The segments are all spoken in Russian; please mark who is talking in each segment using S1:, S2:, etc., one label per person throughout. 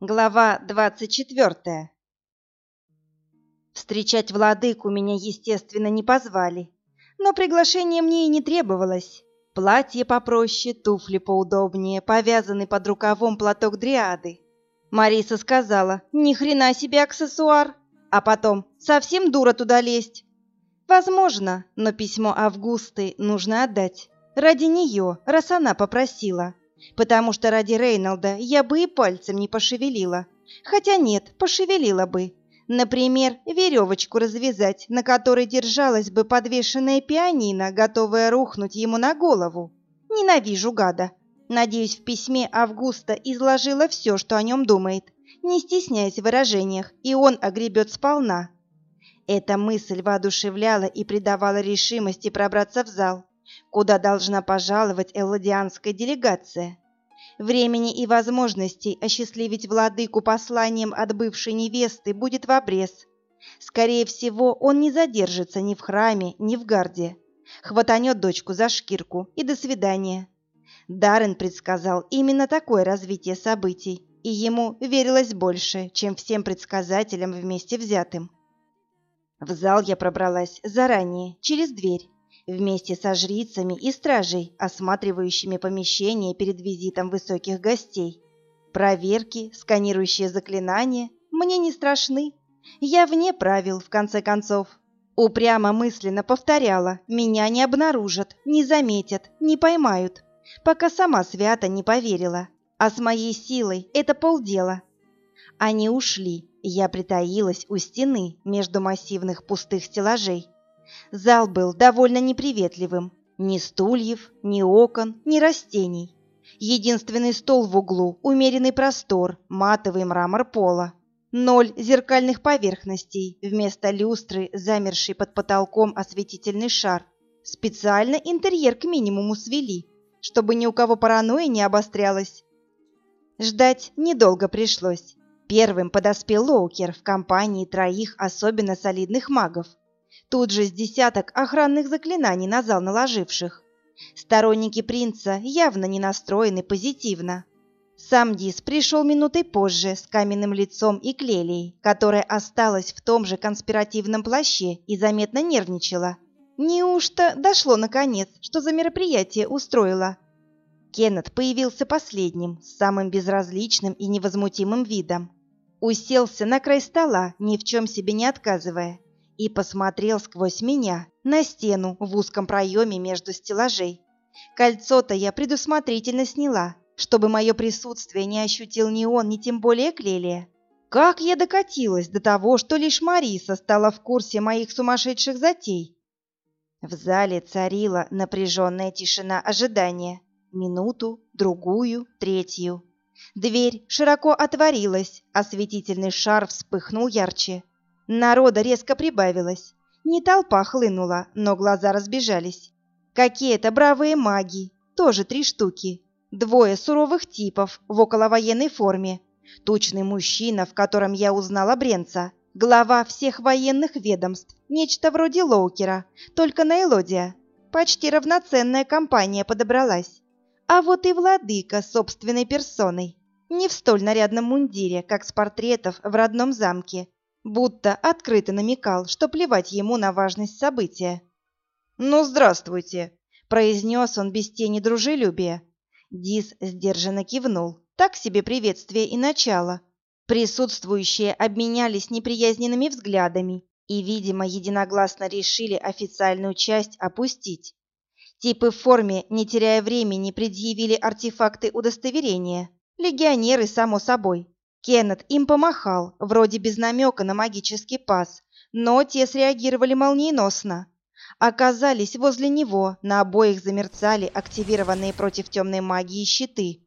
S1: Глава двадцать четвертая. Встречать владыку меня, естественно, не позвали, но приглашение мне и не требовалось. Платье попроще, туфли поудобнее, повязанный под рукавом платок дриады. Мариса сказала, ни хрена себе аксессуар, а потом, совсем дура туда лезть. Возможно, но письмо Августы нужно отдать. Ради нее, раз она попросила потому что ради Рейнолда я бы и пальцем не пошевелила. Хотя нет, пошевелила бы. Например, веревочку развязать, на которой держалась бы подвешенная пианино, готовая рухнуть ему на голову. Ненавижу гада. Надеюсь, в письме Августа изложила все, что о нем думает, не стесняясь в выражениях, и он огребет сполна. Эта мысль воодушевляла и придавала решимости пробраться в зал куда должна пожаловать элладианская делегация. Времени и возможностей осчастливить владыку посланием от бывшей невесты будет в обрез. Скорее всего, он не задержится ни в храме, ни в гарде. Хватанет дочку за шкирку и до свидания. Даррен предсказал именно такое развитие событий, и ему верилось больше, чем всем предсказателям вместе взятым. В зал я пробралась заранее, через дверь, вместе со жрицами и стражей, осматривающими помещение перед визитом высоких гостей. Проверки, сканирующие заклинания мне не страшны. Я вне правил, в конце концов. Упрямо мысленно повторяла, меня не обнаружат, не заметят, не поймают, пока сама свято не поверила. А с моей силой это полдела. Они ушли, я притаилась у стены между массивных пустых стеллажей. Зал был довольно неприветливым. Ни стульев, ни окон, ни растений. Единственный стол в углу, умеренный простор, матовый мрамор пола. Ноль зеркальных поверхностей, вместо люстры, замерший под потолком осветительный шар. Специально интерьер к минимуму свели, чтобы ни у кого паранойя не обострялась. Ждать недолго пришлось. Первым подоспел Лоукер в компании троих особенно солидных магов. Тут же с десяток охранных заклинаний на зал наложивших. Сторонники принца явно не настроены позитивно. Сам Дис пришел минутой позже с каменным лицом и клелией, которая осталась в том же конспиративном плаще и заметно нервничала. Неужто дошло наконец, что за мероприятие устроила? Кеннет появился последним, с самым безразличным и невозмутимым видом. Уселся на край стола, ни в чем себе не отказывая, и посмотрел сквозь меня на стену в узком проеме между стеллажей. Кольцо-то я предусмотрительно сняла, чтобы мое присутствие не ощутил ни он, ни тем более Клелия. Как я докатилась до того, что лишь Мариса стала в курсе моих сумасшедших затей? В зале царила напряженная тишина ожидания. Минуту, другую, третью. Дверь широко отворилась, осветительный шар вспыхнул ярче. Народа резко прибавилось. Не толпа хлынула, но глаза разбежались. Какие-то бравые маги, тоже три штуки. Двое суровых типов в околовоенной форме. Тучный мужчина, в котором я узнала Бренца. Глава всех военных ведомств. Нечто вроде Лоукера, только на Элодия. Почти равноценная компания подобралась. А вот и владыка собственной персоной. Не в столь нарядном мундире, как с портретов в родном замке, будто открыто намекал, что плевать ему на важность события. «Ну, здравствуйте!» — произнес он без тени дружелюбия. Дис сдержанно кивнул. Так себе приветствие и начало. Присутствующие обменялись неприязненными взглядами и, видимо, единогласно решили официальную часть опустить. Типы в форме, не теряя времени, предъявили артефакты удостоверения. Легионеры, само собой. Кеннет им помахал, вроде без намека на магический пас, но те среагировали молниеносно. Оказались возле него, на обоих замерцали активированные против темной магии щиты.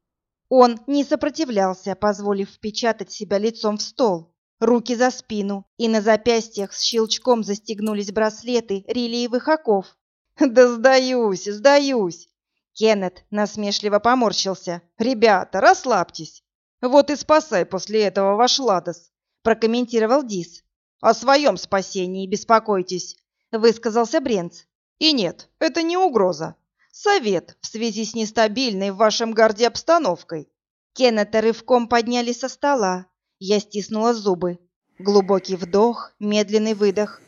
S1: Он не сопротивлялся, позволив впечатать себя лицом в стол. Руки за спину, и на запястьях с щелчком застегнулись браслеты релиевых оков. «Да сдаюсь, сдаюсь!» Кеннет насмешливо поморщился. «Ребята, расслабьтесь. Вот и спасай после этого ваш Ладос, прокомментировал Дис. О своем спасении беспокойтесь, высказался Бренц. И нет, это не угроза. Совет в связи с нестабильной в вашем гарде обстановкой. Кеннета рывком подняли со стола. Я стиснула зубы. Глубокий вдох, медленный выдох.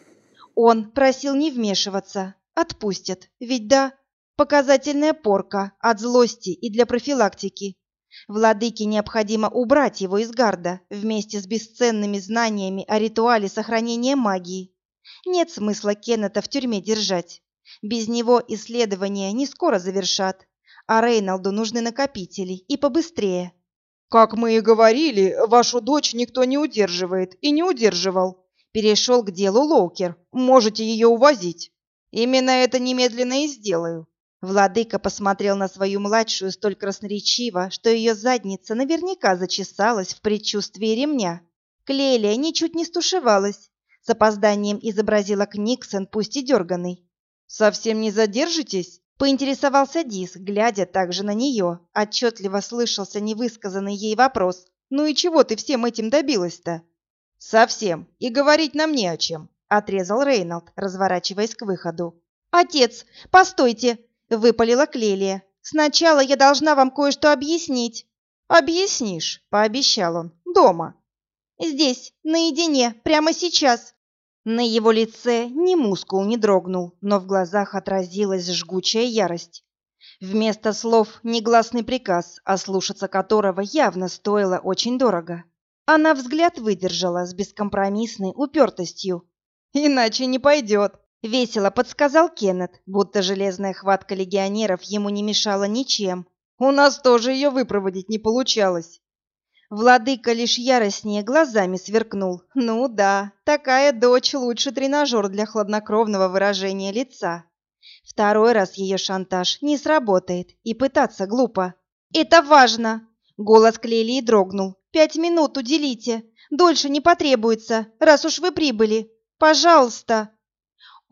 S1: Он просил не вмешиваться. Отпустят. Ведь да, показательная порка от злости и для профилактики. Владыке необходимо убрать его из гарда вместе с бесценными знаниями о ритуале сохранения магии. Нет смысла Кеннета в тюрьме держать. Без него исследования не скоро завершат, а Рейнолду нужны накопители и побыстрее.
S2: «Как мы и говорили, вашу дочь никто не удерживает и не удерживал»,
S1: перешел к делу Лоукер.
S2: «Можете ее увозить».
S1: «Именно это немедленно и сделаю». Владыка посмотрел на свою младшую столь красноречиво, что ее задница наверняка зачесалась в предчувствии ремня. Клелия ничуть не стушевалась. С опозданием изобразила Книксон, пусть и дерганый.
S2: «Совсем не задержитесь?»
S1: — поинтересовался Дис, глядя также на нее. Отчетливо слышался невысказанный ей вопрос. «Ну и чего ты всем этим добилась-то?»
S2: «Совсем. И говорить нам не о чем», — отрезал Рейнольд, разворачиваясь к выходу.
S1: «Отец, постойте!» Выпалила Клелия. «Сначала я должна вам кое-что объяснить».
S2: «Объяснишь», — пообещал он, — «дома».
S1: «Здесь, наедине, прямо сейчас». На его лице ни мускул не дрогнул, но в глазах отразилась жгучая ярость. Вместо слов негласный приказ, ослушаться которого явно стоило очень дорого. Она взгляд выдержала с бескомпромиссной упертостью.
S2: «Иначе не пойдет»,
S1: Весело подсказал Кеннет, будто железная хватка легионеров ему не мешала ничем.
S2: У нас тоже ее выпроводить не получалось.
S1: Владыка лишь яростнее глазами сверкнул. Ну да, такая дочь лучше тренажер для хладнокровного выражения лица. Второй раз ее шантаж не сработает, и пытаться глупо. «Это важно!» Голос Клелии дрогнул. «Пять минут уделите. Дольше не потребуется, раз уж вы прибыли. Пожалуйста!»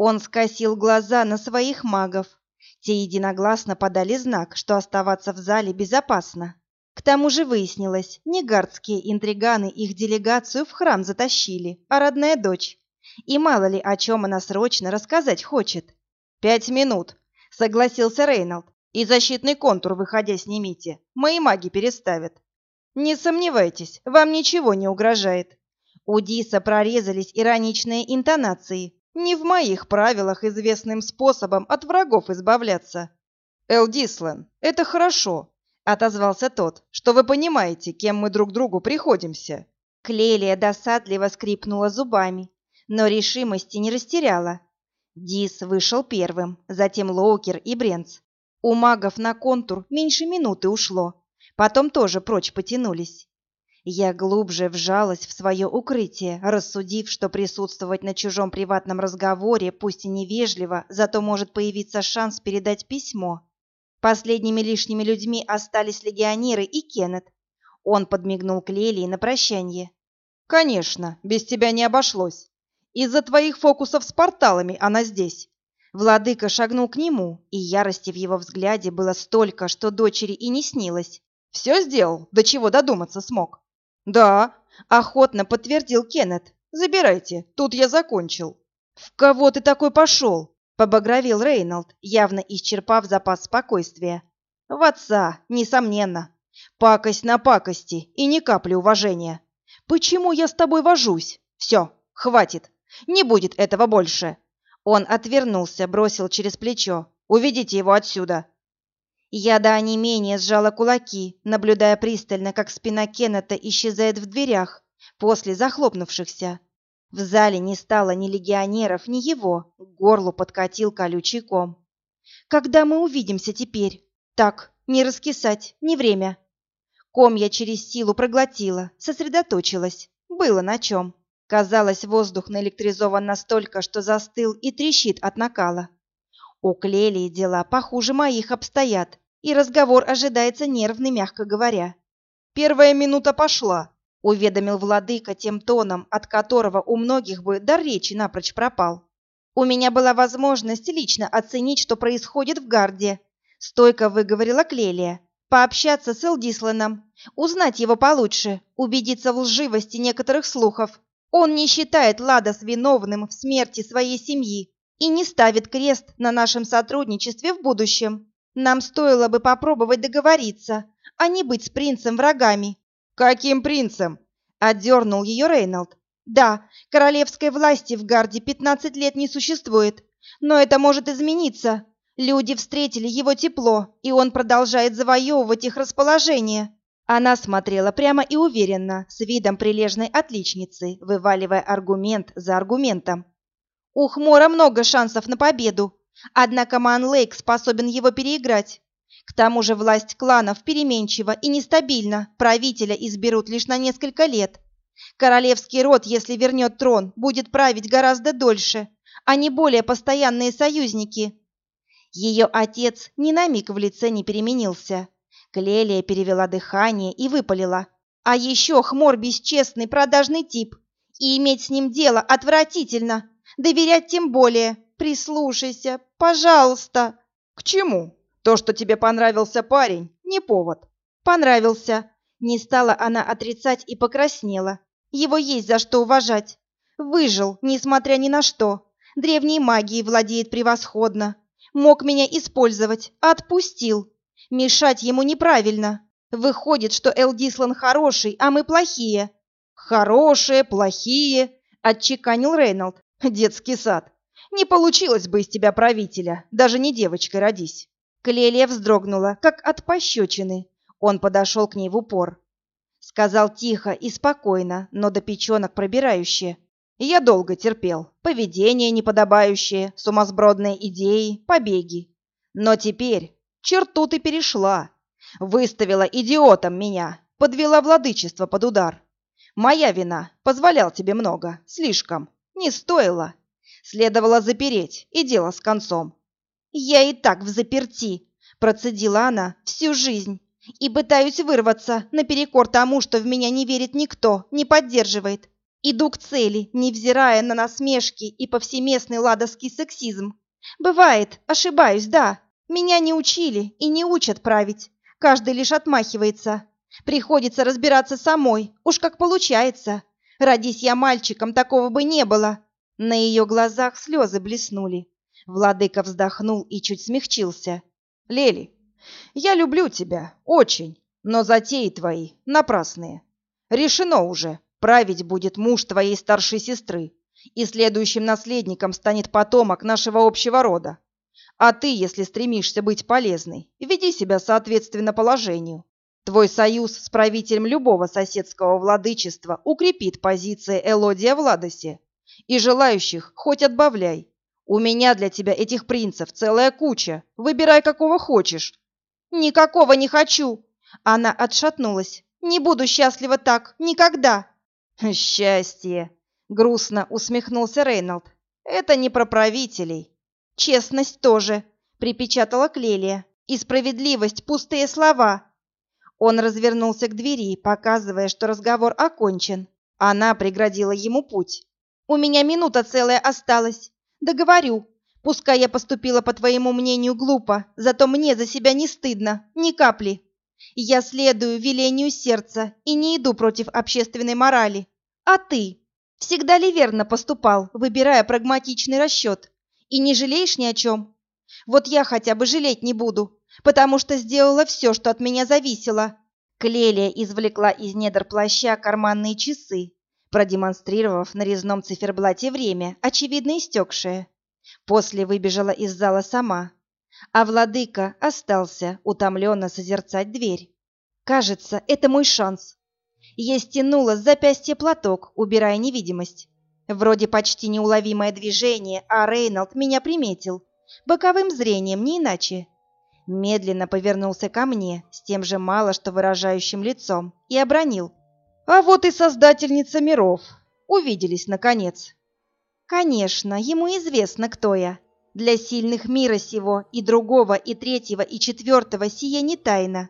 S1: Он скосил глаза на своих магов. Те единогласно подали знак, что оставаться в зале безопасно. К тому же выяснилось, не гардские интриганы их делегацию в храм затащили, а родная дочь. И мало ли, о чем она срочно рассказать хочет.
S2: «Пять минут», — согласился Рейнольд. «И защитный контур, выходя, снимите. Мои маги переставят». «Не сомневайтесь, вам ничего не угрожает».
S1: У Диса прорезались ироничные интонации,
S2: не в моих правилах известным способом от врагов избавляться. Эл Дислен, это хорошо, отозвался тот, что вы понимаете, кем мы друг другу приходимся.
S1: Клелия досадливо скрипнула зубами, но решимости не растеряла. Дис вышел первым, затем Лоукер и Бренц. У магов на контур меньше минуты ушло, потом тоже прочь потянулись. Я глубже вжалась в свое укрытие, рассудив, что присутствовать на чужом приватном разговоре, пусть и невежливо, зато может появиться шанс передать письмо. Последними лишними людьми остались легионеры и Кеннет. Он подмигнул к Лелии на прощание.
S2: «Конечно, без тебя не обошлось. Из-за твоих фокусов с порталами она здесь».
S1: Владыка шагнул к нему, и ярости в его взгляде было столько, что дочери и не снилось.
S2: «Все сделал, до чего додуматься смог».
S1: «Да», — охотно подтвердил Кеннет. «Забирайте, тут я закончил». «В кого ты такой пошел?» — побагровил Рейнольд, явно исчерпав запас спокойствия. «В отца, несомненно. Пакость на пакости и ни капли уважения. Почему я с тобой вожусь? Все, хватит. Не будет этого больше». Он отвернулся, бросил через плечо. «Уведите его отсюда». Я до онемения сжала кулаки, наблюдая пристально, как спина Кеннета исчезает в дверях, после захлопнувшихся. В зале не стало ни легионеров, ни его, к горлу подкатил колючий ком. «Когда мы увидимся теперь?» «Так, не раскисать, не время». Ком я через силу проглотила, сосредоточилась. Было на чем. Казалось, воздух наэлектризован настолько, что застыл и трещит от накала. У Клелии дела похуже моих обстоят и разговор ожидается нервный, мягко говоря.
S2: «Первая минута пошла», —
S1: уведомил владыка тем тоном, от которого у многих бы дар речи напрочь пропал. «У меня была возможность лично оценить, что происходит в гарде», — стойко выговорила Клелия. «Пообщаться с Элдисланом, узнать его получше, убедиться в лживости некоторых слухов. Он не считает Ладос виновным в смерти своей семьи и не ставит крест на нашем сотрудничестве в будущем. Нам стоило бы попробовать договориться, а не быть с принцем врагами.
S2: Каким принцем?
S1: Отдернул ее Рейнольд. Да, королевской власти в Гарде 15 лет не существует, но это может измениться. Люди встретили его тепло, и он продолжает завоевывать их расположение. Она смотрела прямо и уверенно, с видом прилежной отличницы, вываливая аргумент за аргументом. У Хмора много шансов на победу, однако Манлейк способен его переиграть. К тому же власть кланов переменчива и нестабильна, правителя изберут лишь на несколько лет. Королевский род, если вернет трон, будет править гораздо дольше, а не более постоянные союзники. Ее отец ни на миг в лице не переменился. Клелия перевела дыхание и выпалила. А еще хмор бесчестный продажный тип. И иметь с ним дело отвратительно. Доверять тем более. Прислушайся, пожалуйста.
S2: К чему? То, что тебе понравился парень, не повод.
S1: Понравился. Не стала она отрицать и покраснела. Его есть за что уважать. Выжил, несмотря ни на что. Древней магией владеет превосходно. Мог меня использовать, отпустил. Мешать ему неправильно. Выходит, что Элдислан хороший, а мы плохие.
S2: Хорошие, плохие, отчеканил Рейнольд. Детский сад. Не получилось бы из тебя правителя, даже не девочкой родись.
S1: Клелия вздрогнула, как от пощечины. Он подошел к ней в упор. Сказал тихо и спокойно, но до печенок пробирающе.
S2: Я долго терпел. Поведение неподобающее, сумасбродные идеи, побеги. Но теперь черту ты перешла. Выставила идиотом меня, подвела владычество под удар. Моя вина, позволял тебе много, слишком. Не стоило. Следовало запереть, и дело с концом.
S1: «Я и так в заперти», — процедила она всю жизнь. «И пытаюсь вырваться наперекор тому, что в меня не верит никто, не поддерживает. Иду к цели, невзирая на насмешки и повсеместный ладовский сексизм. Бывает, ошибаюсь, да. Меня не учили и не учат править. Каждый лишь отмахивается. Приходится разбираться самой, уж как получается. Родись я мальчиком, такого бы не было. На ее глазах слезы блеснули. Владыка вздохнул и чуть смягчился.
S2: «Лели, я люблю тебя, очень, но затеи твои напрасные. Решено уже, править будет муж твоей старшей сестры, и следующим наследником станет потомок нашего общего рода. А ты, если стремишься быть полезной, веди себя соответственно положению. Твой союз с правителем любого соседского владычества укрепит позиции Элодия в. И желающих хоть отбавляй. У меня для тебя этих принцев целая куча. Выбирай, какого хочешь.
S1: Никакого не хочу. Она отшатнулась. Не буду счастлива так. Никогда.
S2: Счастье. Грустно усмехнулся Рейнольд. Это не про правителей.
S1: Честность тоже, припечатала Клелия. И справедливость пустые слова. Он развернулся к двери, показывая, что разговор окончен. Она преградила ему путь. «У меня минута целая осталась. Договорю. Пускай я поступила, по твоему мнению, глупо, зато мне за себя не стыдно, ни капли. Я следую велению сердца и не иду против общественной морали. А ты? Всегда ли верно поступал, выбирая прагматичный расчет? И не жалеешь ни о чем? Вот я хотя бы жалеть не буду, потому что сделала все, что от меня зависело. Клелия извлекла из недр плаща карманные часы, продемонстрировав на резном циферблате время, очевидно истекшее. После выбежала из зала сама, а владыка остался утомленно созерцать дверь. Кажется, это мой шанс. Я стянула с запястья платок, убирая невидимость. Вроде почти неуловимое движение, а Рейнольд меня приметил. Боковым зрением, не иначе. Медленно повернулся ко мне с тем же мало что выражающим лицом и обронил.
S2: «А вот и создательница миров. Увиделись, наконец».
S1: «Конечно, ему известно, кто я. Для сильных мира сего и другого, и третьего, и четвертого сия не тайна.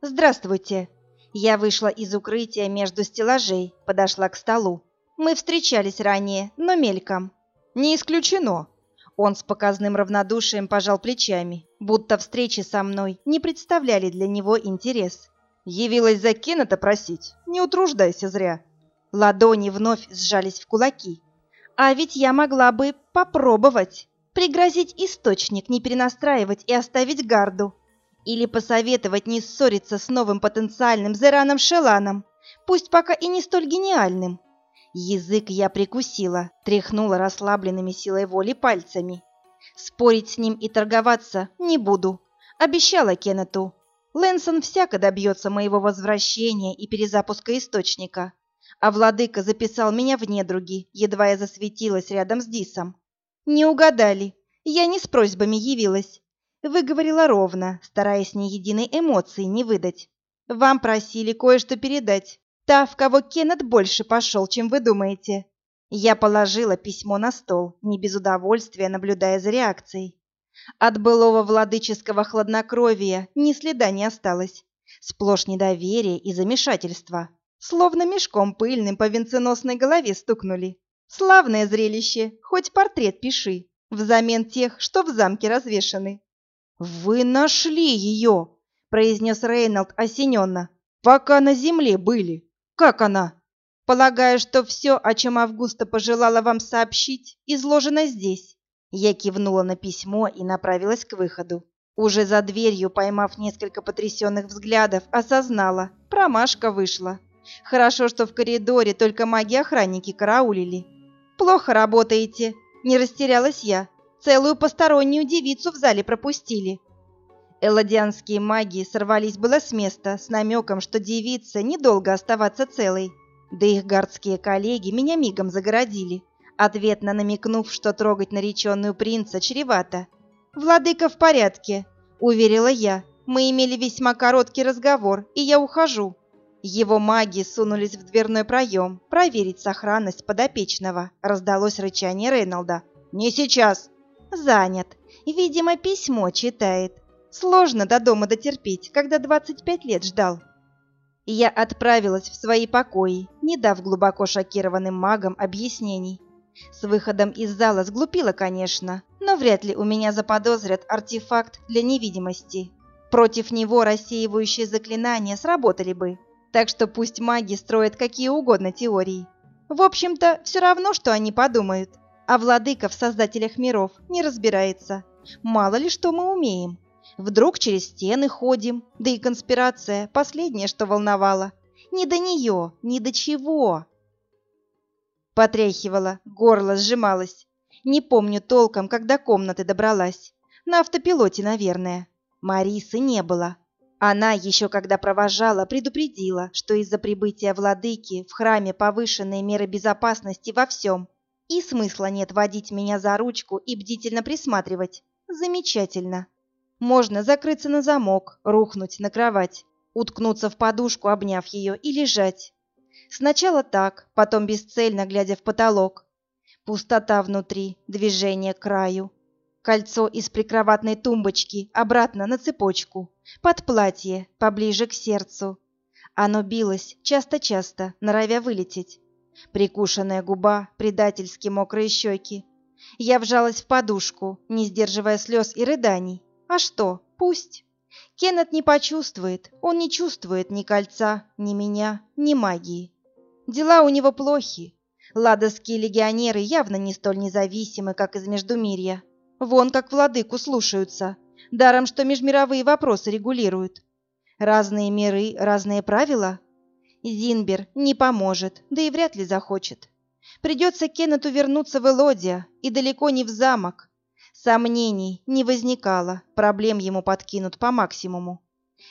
S1: Здравствуйте». Я вышла из укрытия между стеллажей, подошла к столу. Мы встречались ранее, но мельком.
S2: «Не исключено»,
S1: он с показным равнодушием пожал плечами, будто встречи со мной не представляли для него интерес.
S2: «Явилась за Кеннета просить? Не утруждайся зря».
S1: Ладони вновь сжались в кулаки. «А ведь я могла бы попробовать, пригрозить источник, не перенастраивать и оставить гарду. Или посоветовать не ссориться с новым потенциальным Зераном Шеланом, пусть пока и не столь гениальным. Язык я прикусила, тряхнула расслабленными силой воли пальцами. Спорить с ним и торговаться не буду. Обещала Кеннету. Лэнсон всяко добьется моего возвращения и перезапуска источника. А владыка записал меня в недруги, едва я засветилась рядом с Дисом. Не угадали. Я не с просьбами явилась. Выговорила ровно, стараясь ни единой эмоции не выдать. Вам просили кое-что передать. Та, в кого Кеннет больше пошел, чем вы думаете. Я положила письмо на стол, не без удовольствия наблюдая за реакцией. От былого владыческого хладнокровия ни следа не осталось. Сплошь недоверие и замешательство. Словно мешком пыльным по венценосной голове стукнули. Славное зрелище, хоть портрет пиши, взамен тех, что в замке развешаны.
S2: «Вы нашли ее!» — произнес Рейнольд осененно. «Пока на земле были. Как она?»
S1: «Полагаю, что все, о чем Августа пожелала вам сообщить, изложено здесь». Я кивнула на письмо и направилась к выходу. Уже за дверью, поймав несколько потрясенных взглядов, осознала, промашка вышла. Хорошо, что в коридоре только маги-охранники караулили. «Плохо работаете», — не растерялась я. «Целую постороннюю девицу в зале пропустили». Элладианские маги сорвались было с места с намеком, что девица недолго оставаться целой. Да их гардские коллеги меня мигом загородили, ответно намекнув, что трогать нареченную принца чревато. «Владыка в порядке», — уверила я. «Мы имели весьма короткий разговор, и я ухожу». Его маги сунулись в дверной проем, проверить сохранность подопечного. Раздалось рычание Рейнолда.
S2: «Не сейчас!»
S1: «Занят. Видимо, письмо читает. Сложно до дома дотерпеть, когда 25 лет ждал». Я отправилась в свои покои, не дав глубоко шокированным магам объяснений. С выходом из зала сглупила, конечно, но вряд ли у меня заподозрят артефакт для невидимости. Против него рассеивающие заклинания сработали бы, так что пусть маги строят какие угодно теории. В общем-то, все равно, что они подумают. А владыка в создателях миров не разбирается. Мало ли что мы умеем. Вдруг через стены ходим, да и конспирация – последнее, что волновало. Не до нее, ни до чего. Потряхивала, горло сжималось. Не помню толком, когда комнаты добралась. На автопилоте, наверное. Марисы не было. Она еще когда провожала, предупредила, что из-за прибытия владыки в храме повышенные меры безопасности во всем, и смысла нет водить меня за ручку и бдительно присматривать. Замечательно. Можно закрыться на замок, рухнуть на кровать, уткнуться в подушку, обняв ее, и лежать. Сначала так, потом бесцельно глядя в потолок. Пустота внутри, движение к краю. Кольцо из прикроватной тумбочки обратно на цепочку, под платье, поближе к сердцу. Оно билось часто-часто, норовя вылететь. Прикушенная губа, предательски мокрые щеки. Я вжалась в подушку, не сдерживая слез и рыданий. А что, пусть. Кеннет не почувствует, он не чувствует ни кольца, ни меня, ни магии. Дела у него плохи. Ладовские легионеры явно не столь независимы, как из Междумирья. Вон как владыку слушаются, даром что межмировые вопросы регулируют. Разные миры, разные правила. Зинбер не поможет, да и вряд ли захочет. Придется Кеннету вернуться в Элодия, и далеко не в замок. Сомнений не возникало, проблем ему подкинут по максимуму.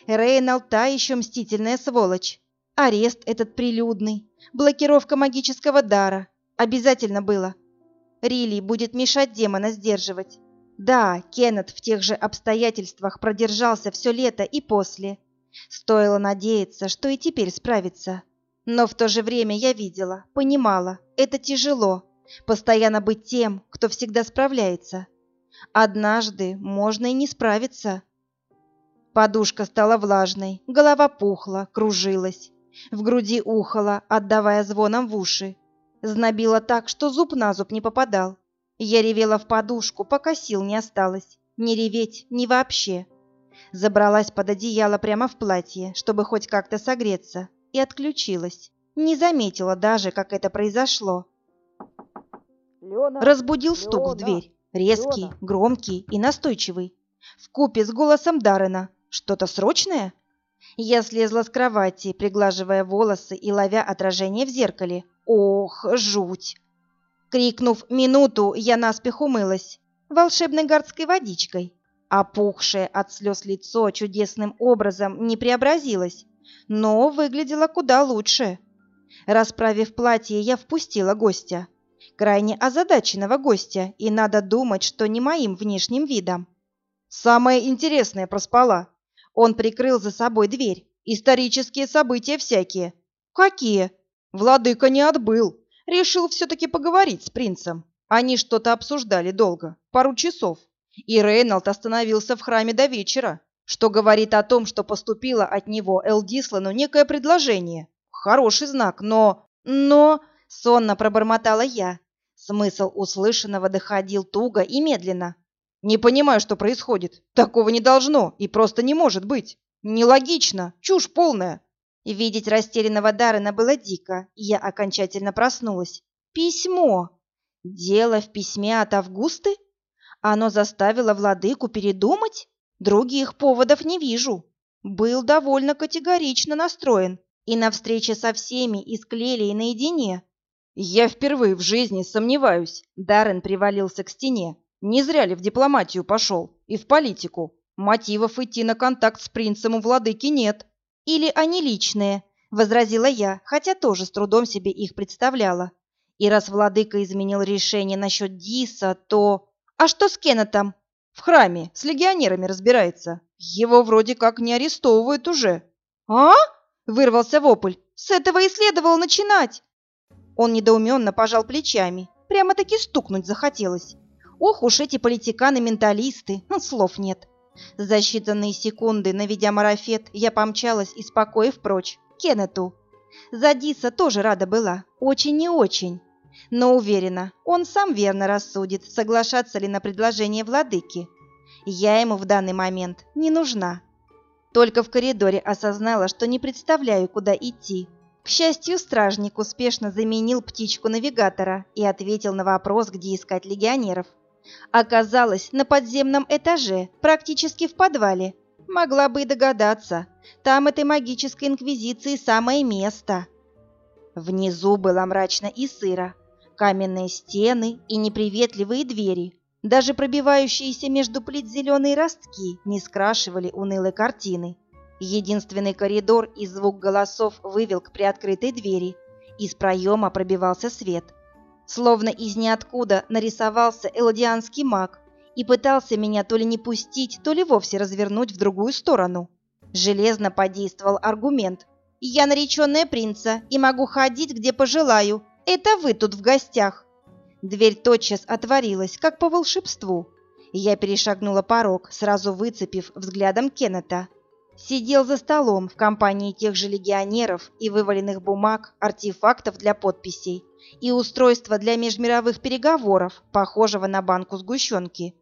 S1: Рейнал та еще мстительная сволочь. Арест этот прилюдный, блокировка магического дара. Обязательно было. Рилли будет мешать демона сдерживать. Да, Кеннет в тех же обстоятельствах продержался все лето и после. Стоило надеяться, что и теперь справится. Но в то же время я видела, понимала, это тяжело. Постоянно быть тем, кто всегда справляется. Однажды можно и не справиться. Подушка стала влажной, голова пухла, кружилась. В груди ухала, отдавая звоном в уши. Знобило так, что зуб на зуб не попадал. Я ревела в подушку, пока сил не осталось. Не реветь, ни вообще. Забралась под одеяло прямо в платье, чтобы хоть как-то согреться, и отключилась. Не заметила даже, как это произошло. Лена, Разбудил стук Лена, в дверь, резкий, громкий и настойчивый. В купе с голосом Даррена,
S2: Что-то срочное? Я слезла с кровати, приглаживая волосы и ловя отражение в зеркале. Ох, жуть! Крикнув «минуту», я наспех умылась волшебной городской водичкой. Опухшее от слез лицо чудесным образом не преобразилось, но выглядело куда лучше. Расправив платье, я впустила гостя. Крайне озадаченного гостя, и надо думать, что не моим внешним видом. Самое интересное проспала. Он прикрыл за собой дверь. Исторические события всякие. Какие? Владыка не отбыл. Решил все-таки поговорить с принцем. Они что-то обсуждали долго, пару часов. И Рейнольд остановился в храме до вечера, что говорит о том, что поступило от него Эл Дислану некое предложение. Хороший знак, но... Но... Сонно пробормотала я. Смысл услышанного доходил туго и медленно. Не понимаю, что происходит. Такого не должно и просто не может быть. Нелогично, чушь полная. Видеть растерянного Даррена было дико, и я окончательно проснулась. Письмо. Дело в письме от Августы? Оно заставило владыку передумать? Других поводов не вижу. Был довольно категорично настроен и на встрече со всеми и с Клелией наедине. Я впервые в жизни сомневаюсь. Даррен привалился к стене. Не зря ли в дипломатию пошел и в политику? Мотивов идти на контакт с принцем у владыки нет. Или они личные, возразила я, хотя тоже с трудом себе их представляла. И раз владыка изменил решение насчет Диса, то... А что с Кеннетом? В храме, с легионерами разбирается. Его вроде как не арестовывают уже. А? Вырвался вопль. С этого и следовало начинать. Он недоуменно пожал плечами. Прямо-таки стукнуть захотелось. Ох уж эти политиканы-менталисты, ну, слов нет. За считанные секунды, наведя марафет, я помчалась из покоя прочь, Кеннету. За Диса тоже рада была, очень и очень но уверена, он сам верно рассудит, соглашаться ли на предложение владыки. Я ему в данный момент не нужна. Только в коридоре осознала, что не представляю, куда идти. К счастью, стражник успешно заменил птичку навигатора и ответил на вопрос, где искать легионеров. Оказалось, на подземном этаже, практически в подвале. Могла бы и догадаться. Там этой магической инквизиции самое место. Внизу было мрачно и сыро каменные стены и неприветливые двери, даже пробивающиеся между плит зеленые ростки, не скрашивали унылой картины. Единственный коридор и звук голосов вывел к приоткрытой двери. Из проема пробивался свет. Словно из ниоткуда нарисовался элодианский маг и пытался меня то ли не пустить, то ли вовсе развернуть в другую сторону. Железно подействовал аргумент. «Я нареченная принца и могу ходить, где пожелаю, это вы тут в гостях!» Дверь тотчас отворилась, как по волшебству. Я перешагнула порог, сразу выцепив взглядом Кеннета. Сидел за столом в компании тех же легионеров и вываленных бумаг, артефактов для подписей и устройства для межмировых переговоров, похожего на банку сгущенки.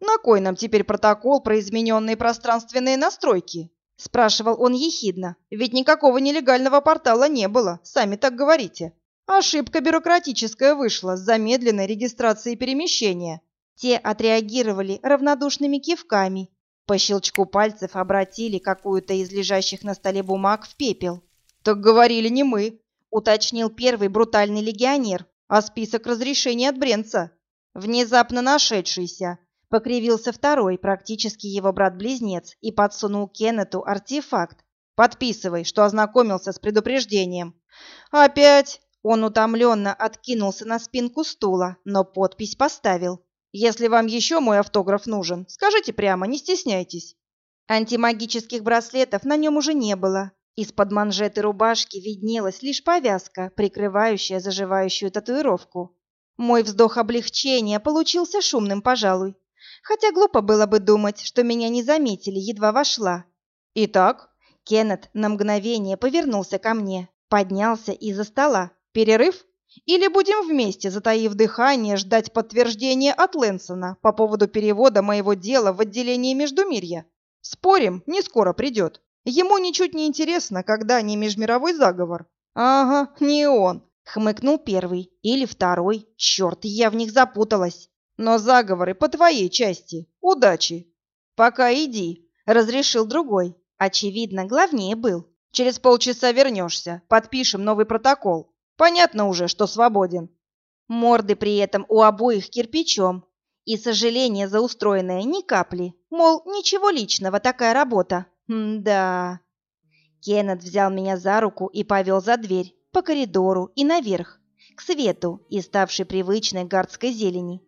S2: «На кой нам теперь протокол про измененные пространственные настройки?» – спрашивал он ехидно. «Ведь никакого нелегального портала не было, сами так говорите». Ошибка бюрократическая вышла с замедленной регистрацией перемещения. Те отреагировали равнодушными кивками. По щелчку пальцев обратили какую-то из лежащих на столе бумаг в пепел. «Так говорили не мы», — уточнил первый брутальный легионер, а список разрешений от Бренца. Внезапно нашедшийся. Покривился второй, практически его брат-близнец, и подсунул Кеннету артефакт. «Подписывай, что ознакомился с предупреждением». «Опять?» Он утомленно откинулся на спинку стула, но подпись поставил. «Если вам еще мой автограф нужен, скажите прямо, не стесняйтесь». Антимагических браслетов на нем уже не было. Из-под манжеты рубашки виднелась лишь повязка, прикрывающая заживающую татуировку. Мой вздох облегчения получился шумным, пожалуй. Хотя глупо было бы думать, что меня не заметили, едва вошла. «Итак?» Кеннет на мгновение повернулся ко мне, поднялся из-за стола. Перерыв? Или будем вместе, затаив дыхание, ждать подтверждения от Лэнсона по поводу перевода моего дела в отделение Междумирья? Спорим, не скоро придет. Ему ничуть не интересно, когда не межмировой заговор. Ага, не он, хмыкнул первый. Или второй. Черт, я в них запуталась. Но заговоры по твоей части. Удачи. Пока иди.
S1: Разрешил другой. Очевидно, главнее был.
S2: Через полчаса вернешься, подпишем новый протокол. Понятно уже, что свободен.
S1: Морды при этом у обоих кирпичом. И сожаление за устроенное ни капли. Мол, ничего личного, такая работа. М-да. Кеннет взял меня за руку и повел за дверь, по коридору и наверх, к свету и ставшей привычной гардской зелени.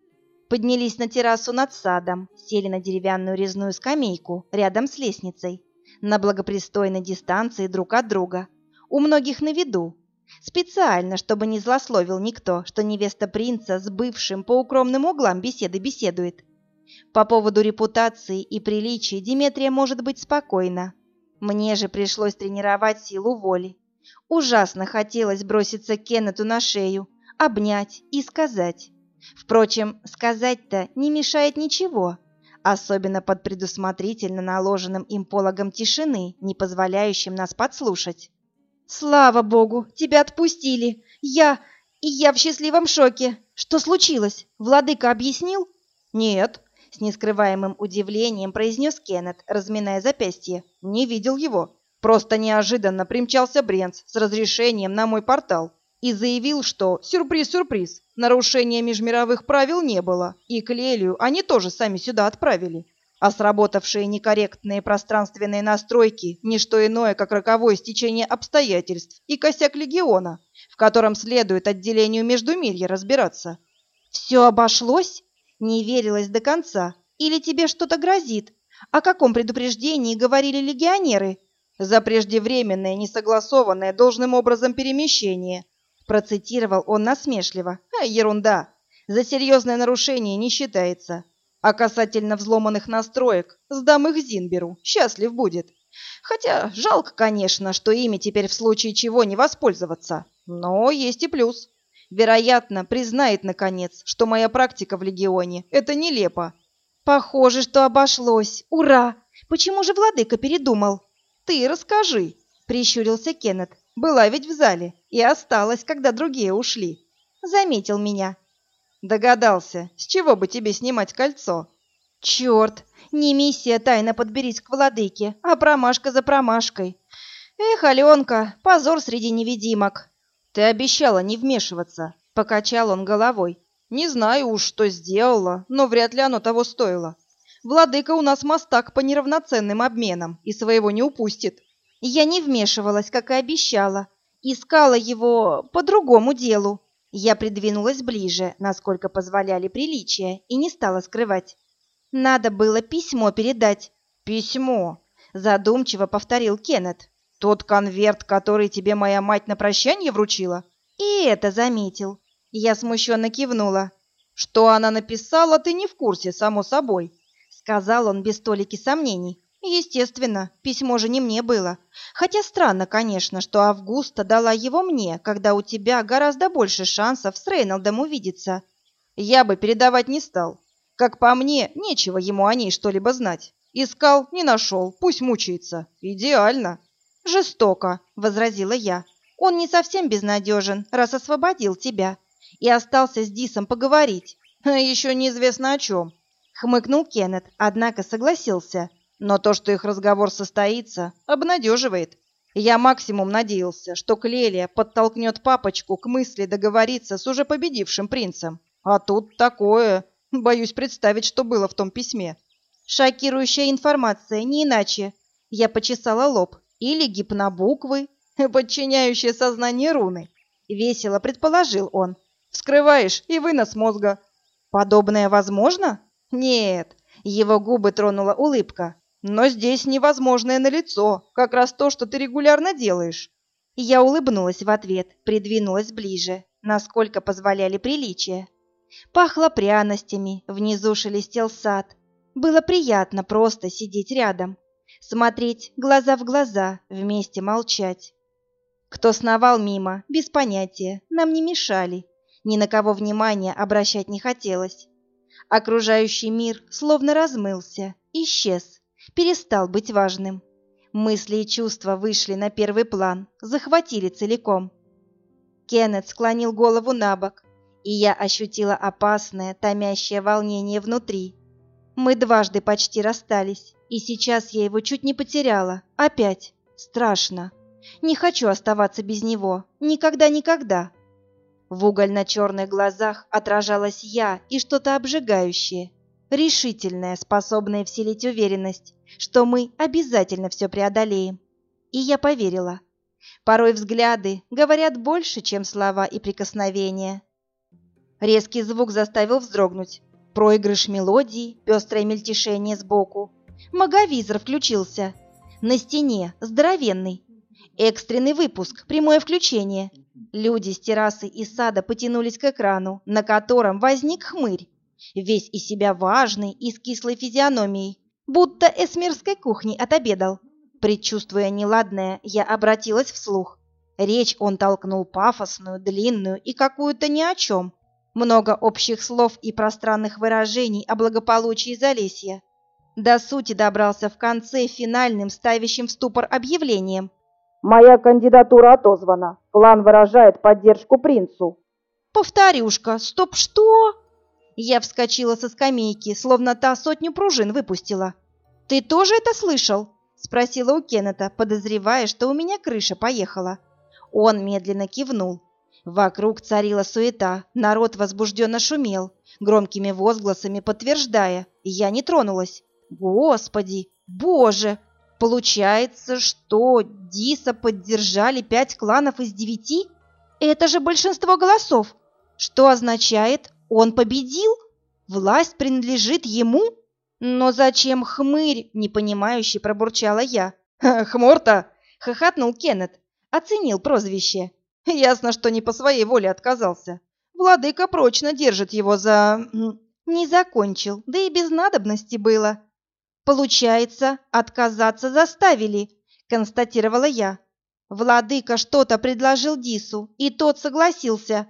S1: Поднялись на террасу над садом, сели на деревянную резную скамейку рядом с лестницей, на благопристойной дистанции друг от друга, у многих на виду, специально, чтобы не злословил никто, что невеста принца с бывшим по укромным углам беседы беседует. По поводу репутации и приличий Диметрия может быть спокойна. Мне же пришлось тренировать силу воли. Ужасно хотелось броситься Кеннету на шею, обнять и сказать. Впрочем, сказать-то не мешает ничего, особенно под предусмотрительно наложенным им пологом тишины, не позволяющим нас подслушать. «Слава богу, тебя отпустили! Я... я в счастливом шоке! Что случилось? Владыка объяснил?»
S2: «Нет», —
S1: с нескрываемым удивлением произнес Кеннет, разминая запястье.
S2: «Не видел его. Просто неожиданно примчался Бренц с разрешением на мой портал и заявил, что сюрприз-сюрприз, нарушения межмировых правил не было, и Клелию они тоже сами сюда отправили. А сработавшие некорректные пространственные настройки – не что иное, как роковое стечение обстоятельств и косяк легиона, в котором следует отделению Междумирья разбираться.
S1: «Все обошлось? Не верилось до конца? Или тебе что-то грозит? О каком предупреждении говорили легионеры?»
S2: «За преждевременное, несогласованное должным образом перемещение», Процитировал он насмешливо. А, ерунда. За серьезное нарушение не считается. А касательно взломанных настроек, сдам их Зинберу. Счастлив будет. Хотя жалко, конечно, что ими теперь в случае чего не воспользоваться. Но есть и плюс. Вероятно, признает, наконец, что моя практика в Легионе – это нелепо.
S1: Похоже, что обошлось. Ура! Почему же владыка передумал?
S2: Ты расскажи, прищурился Кеннет. Была ведь в зале и осталась, когда другие ушли.
S1: Заметил меня.
S2: Догадался, с чего бы тебе снимать кольцо?
S1: Черт, не миссия тайно подберись к владыке, а промашка за промашкой. Эх, Аленка, позор среди невидимок.
S2: Ты обещала не вмешиваться, покачал он головой. Не знаю уж, что сделала, но вряд ли оно того стоило. Владыка у нас мастак по неравноценным обменам и своего не упустит.
S1: Я не вмешивалась, как и обещала. Искала его по другому делу. Я придвинулась ближе, насколько позволяли приличия, и не стала скрывать. Надо было письмо передать.
S2: «Письмо», —
S1: задумчиво повторил Кеннет.
S2: «Тот конверт, который тебе моя мать на прощание вручила?»
S1: И это заметил. Я смущенно кивнула.
S2: «Что она написала, ты не в курсе, само собой», —
S1: сказал он без толики сомнений. Естественно, письмо же не мне было. Хотя странно, конечно, что Августа дала его мне, когда у тебя гораздо больше шансов с Рейнольдом увидеться.
S2: Я бы передавать не стал. Как по мне, нечего ему о ней что-либо знать. Искал, не нашел, пусть мучается. Идеально.
S1: Жестоко, возразила я. Он не совсем безнадежен, раз освободил тебя. И остался с Дисом поговорить.
S2: Еще неизвестно о чем.
S1: Хмыкнул Кеннет, однако согласился.
S2: Но то, что их разговор состоится, обнадеживает. Я максимум надеялся, что Клелия подтолкнет папочку к мысли договориться с уже победившим принцем. А тут такое. Боюсь представить, что было в том письме.
S1: Шокирующая информация, не иначе. Я почесала лоб. Или гипнобуквы,
S2: подчиняющие сознание руны.
S1: Весело предположил он.
S2: Вскрываешь и вынос мозга.
S1: Подобное возможно?
S2: Нет. Его губы тронула улыбка. Но здесь невозможное налицо, как раз то, что ты регулярно делаешь.
S1: Я улыбнулась в ответ, придвинулась ближе, насколько позволяли приличия. Пахло пряностями, внизу шелестел сад. Было приятно просто сидеть рядом, смотреть глаза в глаза, вместе молчать. Кто сновал мимо, без понятия, нам не мешали. Ни на кого внимания обращать не хотелось. Окружающий мир словно размылся, исчез перестал быть важным. Мысли и чувства вышли на первый план, захватили целиком. Кеннет склонил голову на бок, и я ощутила опасное, томящее волнение внутри. Мы дважды почти расстались, И сейчас я его чуть не потеряла. Опять. Страшно. Не хочу оставаться без него. Никогда-никогда. В угольно-черных глазах отражалась я и что-то обжигающее, решительное, способное вселить уверенность, что мы обязательно все преодолеем. И я поверила. Порой взгляды говорят больше, чем слова и прикосновения. Резкий звук заставил вздрогнуть. Проигрыш мелодии, пестрое мельтешение сбоку. Маговизор включился. На стене, здоровенный. Экстренный выпуск, прямое включение. Люди с террасы и сада потянулись к экрану, на котором возник хмырь, весь из себя важный и с кислой физиономией, будто эсмирской кухни отобедал. Предчувствуя неладное, я обратилась вслух. Речь он толкнул пафосную, длинную и какую-то ни о чем. Много общих слов и пространных выражений о благополучии Залесья. До сути добрался в конце финальным, ставящим в ступор объявлением –
S2: Моя кандидатура отозвана. Клан выражает поддержку принцу.
S1: Повторюшка, стоп, что? Я вскочила со скамейки, словно та сотню пружин выпустила. Ты тоже это слышал? Спросила у Кеннета, подозревая, что у меня крыша поехала. Он медленно кивнул. Вокруг царила суета, народ возбужденно шумел, громкими возгласами подтверждая, я не тронулась. Господи, боже, Получается, что Диса поддержали пять кланов из девяти? Это же большинство голосов. Что означает, он победил? Власть принадлежит ему? Но зачем хмырь, непонимающе пробурчала я.
S2: Хмор-то, хохотнул Кеннет, оценил прозвище. Ясно, что не по своей воле отказался. Владыка прочно держит его за...
S1: Не закончил, да и без надобности было. Получается, отказаться заставили, констатировала я. Владыка что-то предложил Дису, и тот согласился.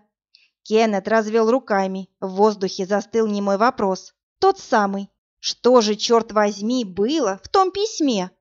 S1: Кеннет развел руками. В воздухе застыл немой вопрос. Тот самый. Что же, черт возьми, было в том письме?